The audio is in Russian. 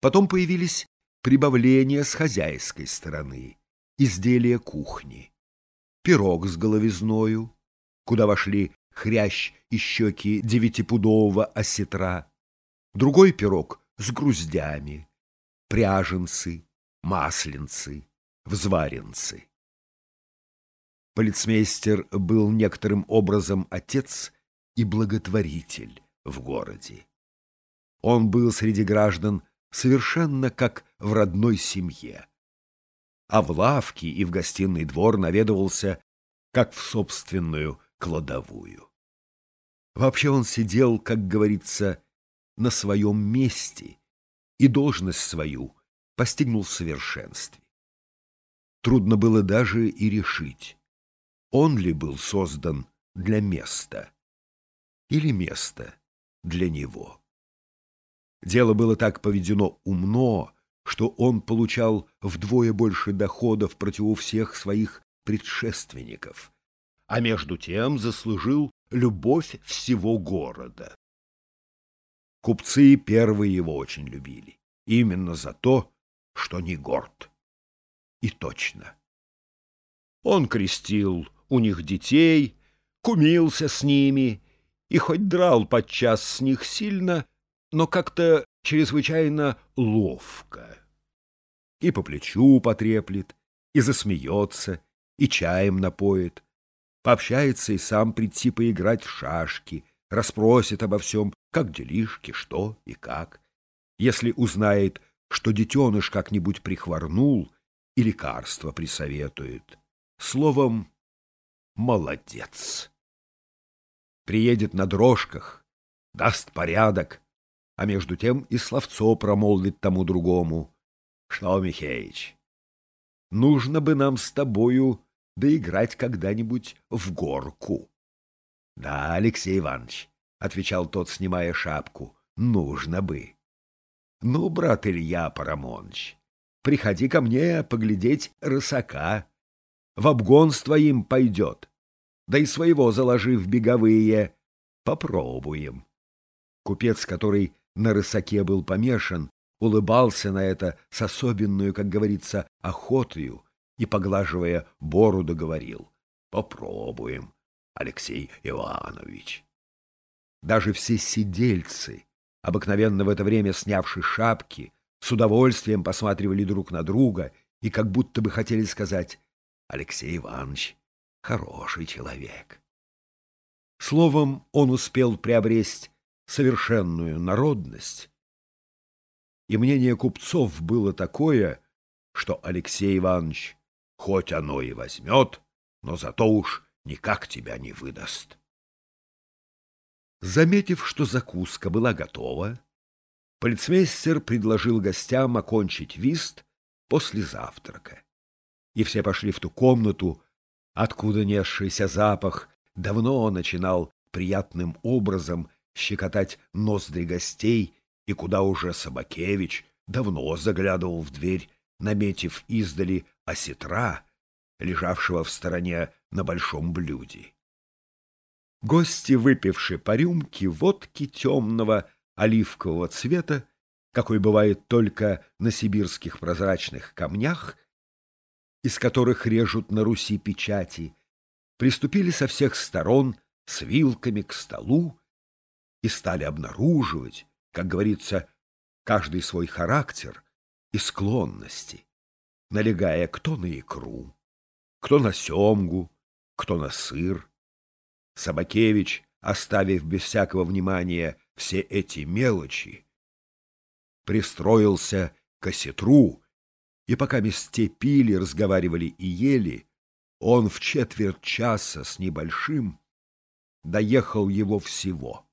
Потом появились прибавления с хозяйской стороны, изделия кухни, пирог с головизною, куда вошли хрящ и щеки девятипудового осетра, другой пирог с груздями, пряженцы, масленцы, взваренцы. Полицмейстер был некоторым образом отец и благотворитель в городе. Он был среди граждан совершенно как в родной семье. А в лавке и в гостиный двор наведывался, как в собственную кладовую. Вообще он сидел, как говорится, на своем месте и должность свою постигнул в совершенстве. Трудно было даже и решить, он ли был создан для места или место для него. Дело было так поведено умно, что он получал вдвое больше доходов против всех своих предшественников, а между тем заслужил любовь всего города. Купцы первые его очень любили, именно за то, что не горд. И точно. Он крестил у них детей, кумился с ними и хоть драл подчас с них сильно, но как-то чрезвычайно ловко. И по плечу потреплет, и засмеется, и чаем напоит, пообщается и сам прийти поиграть в шашки, расспросит обо всем, как делишки, что и как. Если узнает, что детеныш как-нибудь прихворнул и лекарство присоветует. Словом, молодец. Приедет на дрожках, даст порядок, а между тем и словцо промолвит тому другому. Что, Михеич, нужно бы нам с тобою доиграть когда-нибудь в горку. — Да, Алексей Иванович, — отвечал тот, снимая шапку, — нужно бы. — Ну, брат Илья Парамоныч, приходи ко мне поглядеть рысака. В обгон с твоим пойдет. Да и своего заложи в беговые. Попробуем. Купец, который на рысаке был помешан, улыбался на это с особенную, как говорится, охотою и, поглаживая бороду, говорил «Попробуем, Алексей Иванович». Даже все сидельцы, обыкновенно в это время снявши шапки, с удовольствием посматривали друг на друга и как будто бы хотели сказать «Алексей Иванович хороший человек». Словом, он успел приобрести совершенную народность, и мнение купцов было такое, что Алексей Иванович, хоть оно и возьмет, но зато уж никак тебя не выдаст. Заметив, что закуска была готова, полицмейстер предложил гостям окончить вист после завтрака. И все пошли в ту комнату, откуда несшийся запах давно начинал приятным образом щекотать ноздри гостей, и куда уже Собакевич давно заглядывал в дверь, наметив издали осетра, лежавшего в стороне на большом блюде. Гости, выпивши по рюмке водки темного оливкового цвета, какой бывает только на сибирских прозрачных камнях, из которых режут на Руси печати, приступили со всех сторон с вилками к столу и стали обнаруживать, как говорится, каждый свой характер и склонности, налегая кто на икру, кто на семгу, кто на сыр. Собакевич, оставив без всякого внимания все эти мелочи, пристроился к осетру, и пока месте пили, разговаривали и ели, он в четверть часа с небольшим доехал его всего.